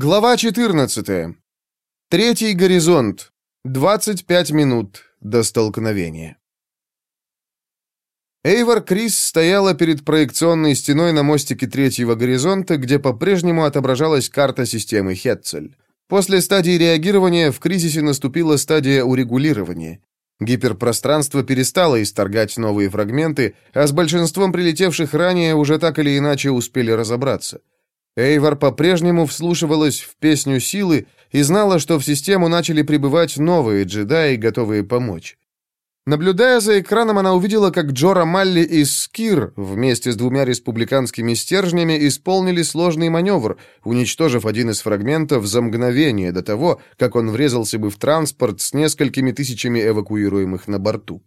Глава 14. Третий горизонт. 25 минут до столкновения. Эйвор Крис стояла перед проекционной стеной на мостике третьего горизонта, где по-прежнему отображалась карта системы Хетцель. После стадии реагирования в кризисе наступила стадия урегулирования. Гиперпространство перестало исторгать новые фрагменты, а с большинством прилетевших ранее уже так или иначе успели разобраться. Эйвор по-прежнему вслушивалась в песню силы и знала, что в систему начали прибывать новые джедаи, готовые помочь. Наблюдая за экраном, она увидела, как Джора Малли и Скир вместе с двумя республиканскими стержнями исполнили сложный маневр, уничтожив один из фрагментов за мгновение до того, как он врезался бы в транспорт с несколькими тысячами эвакуируемых на борту.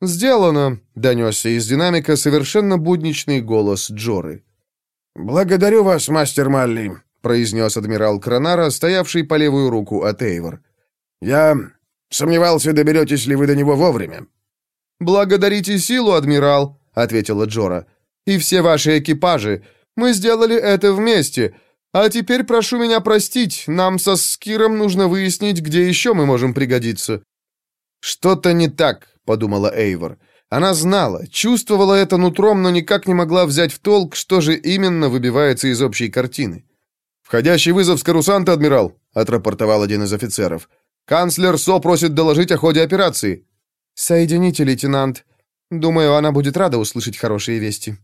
«Сделано», — донесся из динамика совершенно будничный голос Джоры. «Благодарю вас, мастер Малли», — произнес адмирал Кронара, стоявший по левую руку от Эйвор. «Я сомневался, доберетесь ли вы до него вовремя». «Благодарите силу, адмирал», — ответила Джора. «И все ваши экипажи. Мы сделали это вместе. А теперь прошу меня простить, нам со Скиром нужно выяснить, где еще мы можем пригодиться». «Что-то не так», — подумала Эйвор. Она знала, чувствовала это нутром, но никак не могла взять в толк, что же именно выбивается из общей картины. «Входящий вызов с карусанта, адмирал», — отрапортовал один из офицеров. «Канцлер СО просит доложить о ходе операции». «Соедините, лейтенант. Думаю, она будет рада услышать хорошие вести».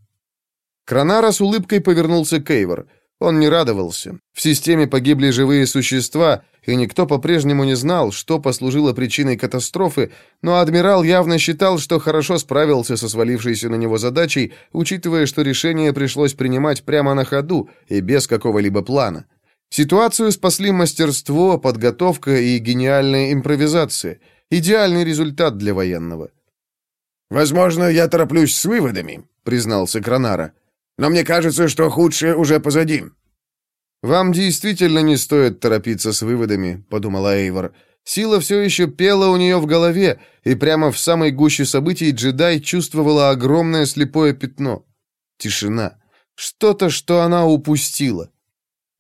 Кронара с улыбкой повернулся к Эйвор. Он не радовался. В системе погибли живые существа, и никто по-прежнему не знал, что послужило причиной катастрофы, но адмирал явно считал, что хорошо справился со свалившейся на него задачей, учитывая, что решение пришлось принимать прямо на ходу и без какого-либо плана. Ситуацию спасли мастерство, подготовка и гениальная импровизация. Идеальный результат для военного. «Возможно, я тороплюсь с выводами», — признался Кронара. «Но мне кажется, что худшее уже позади. «Вам действительно не стоит торопиться с выводами», — подумала Эйвор. Сила все еще пела у нее в голове, и прямо в самой гуще событий джедай чувствовала огромное слепое пятно. Тишина. Что-то, что она упустила.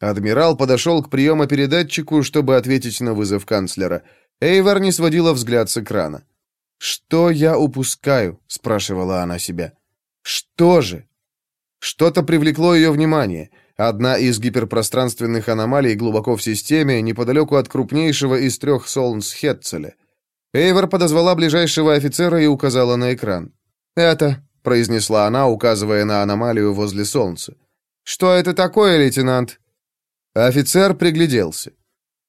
Адмирал подошел к приемопередатчику, чтобы ответить на вызов канцлера. Эйвор не сводила взгляд с экрана. «Что я упускаю?» — спрашивала она себя. «Что же?» Что-то привлекло ее внимание — Одна из гиперпространственных аномалий глубоко в системе, неподалеку от крупнейшего из трех солнц Хетцеля. Эйвор подозвала ближайшего офицера и указала на экран. «Это», — произнесла она, указывая на аномалию возле солнца. «Что это такое, лейтенант?» Офицер пригляделся.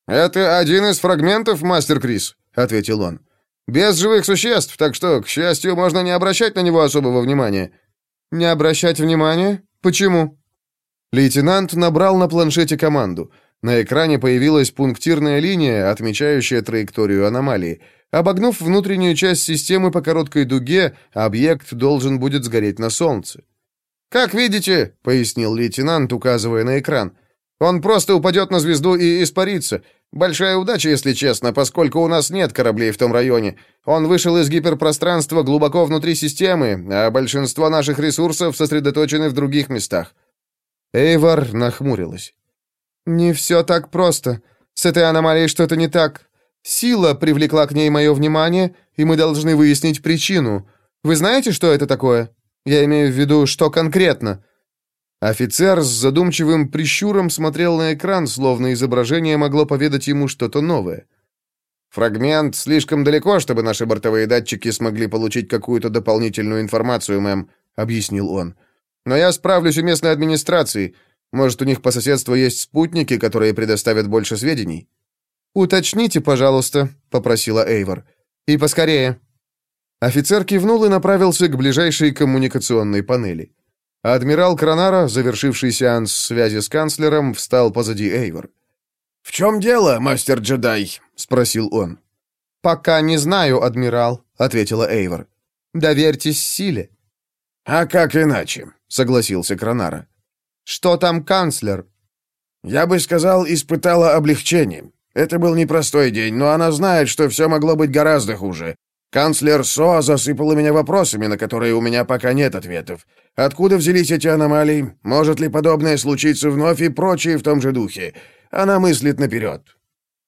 «Это один из фрагментов, мастер Крис», — ответил он. «Без живых существ, так что, к счастью, можно не обращать на него особого внимания». «Не обращать внимания? Почему?» Лейтенант набрал на планшете команду. На экране появилась пунктирная линия, отмечающая траекторию аномалии. Обогнув внутреннюю часть системы по короткой дуге, объект должен будет сгореть на Солнце. «Как видите», — пояснил лейтенант, указывая на экран, «он просто упадет на звезду и испарится. Большая удача, если честно, поскольку у нас нет кораблей в том районе. Он вышел из гиперпространства глубоко внутри системы, а большинство наших ресурсов сосредоточены в других местах. Эйвар нахмурилась. «Не все так просто. С этой аномалией что-то не так. Сила привлекла к ней мое внимание, и мы должны выяснить причину. Вы знаете, что это такое? Я имею в виду, что конкретно?» Офицер с задумчивым прищуром смотрел на экран, словно изображение могло поведать ему что-то новое. «Фрагмент слишком далеко, чтобы наши бортовые датчики смогли получить какую-то дополнительную информацию, мэм», — объяснил он. Но я справлюсь у местной администрации. Может, у них по соседству есть спутники, которые предоставят больше сведений?» «Уточните, пожалуйста», — попросила Эйвор. «И поскорее». Офицер кивнул и направился к ближайшей коммуникационной панели. Адмирал Кронара, завершивший сеанс связи с канцлером, встал позади Эйвор. «В чем дело, мастер-джедай?» — спросил он. «Пока не знаю, адмирал», — ответила Эйвор. «Доверьтесь силе». «А как иначе?» — согласился Кронара. «Что там канцлер?» «Я бы сказал, испытала облегчение. Это был непростой день, но она знает, что все могло быть гораздо хуже. Канцлер Со засыпала меня вопросами, на которые у меня пока нет ответов. Откуда взялись эти аномалии? Может ли подобное случиться вновь и прочее в том же духе? Она мыслит наперед».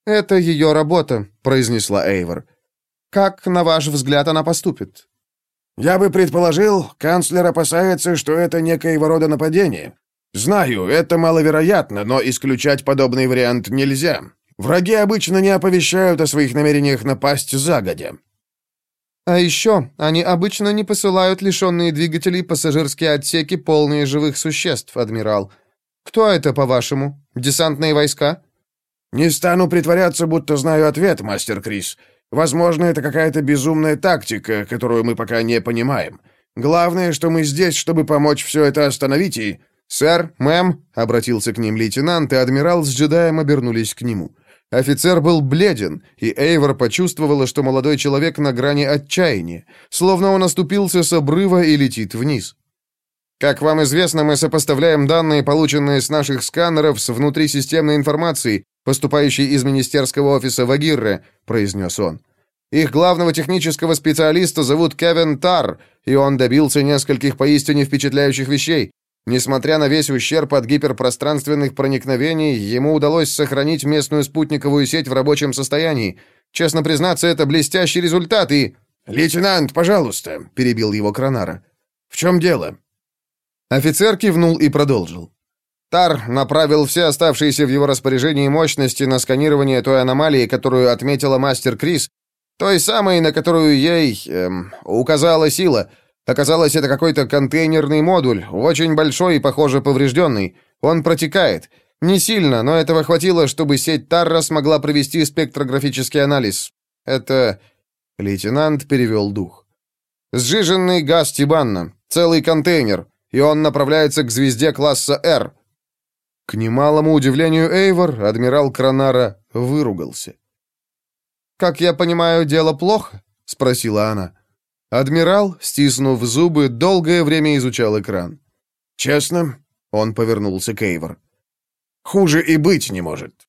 «Это ее работа», — произнесла Эйвор. «Как, на ваш взгляд, она поступит?» «Я бы предположил, канцлер опасается, что это некоего рода нападение. Знаю, это маловероятно, но исключать подобный вариант нельзя. Враги обычно не оповещают о своих намерениях напасть загодя. А еще они обычно не посылают лишенные двигателей пассажирские отсеки, полные живых существ, адмирал. Кто это, по-вашему? Десантные войска? Не стану притворяться, будто знаю ответ, мастер Крис. Возможно, это какая-то безумная тактика, которую мы пока не понимаем. Главное, что мы здесь, чтобы помочь все это остановить и... «Сэр, мэм», — обратился к ним лейтенант, и адмирал с джедаем обернулись к нему. Офицер был бледен, и Эйвор почувствовала, что молодой человек на грани отчаяния, словно он оступился с обрыва и летит вниз. «Как вам известно, мы сопоставляем данные, полученные с наших сканеров, с внутрисистемной информацией, поступающей из министерского офиса Вагирре», — произнес он. «Их главного технического специалиста зовут Кевин Тар, и он добился нескольких поистине впечатляющих вещей. Несмотря на весь ущерб от гиперпространственных проникновений, ему удалось сохранить местную спутниковую сеть в рабочем состоянии. Честно признаться, это блестящий результат и... «Лейтенант, пожалуйста», — перебил его Кронара. «В чем дело?» Офицер кивнул и продолжил. Тар направил все оставшиеся в его распоряжении мощности на сканирование той аномалии, которую отметила мастер Крис, той самой, на которую ей эм, указала сила — Оказалось, это какой-то контейнерный модуль, очень большой и, похоже, поврежденный. Он протекает. Не сильно, но этого хватило, чтобы сеть Тарра смогла провести спектрографический анализ. Это... Лейтенант перевел дух. Сжиженный газ Тибанна. Целый контейнер. И он направляется к звезде класса R. К немалому удивлению Эйвор, адмирал Кранара выругался. «Как я понимаю, дело плохо?» — спросила она. Адмирал, стиснув зубы, долгое время изучал экран. «Честно?» — он повернулся к Эйвор. «Хуже и быть не может.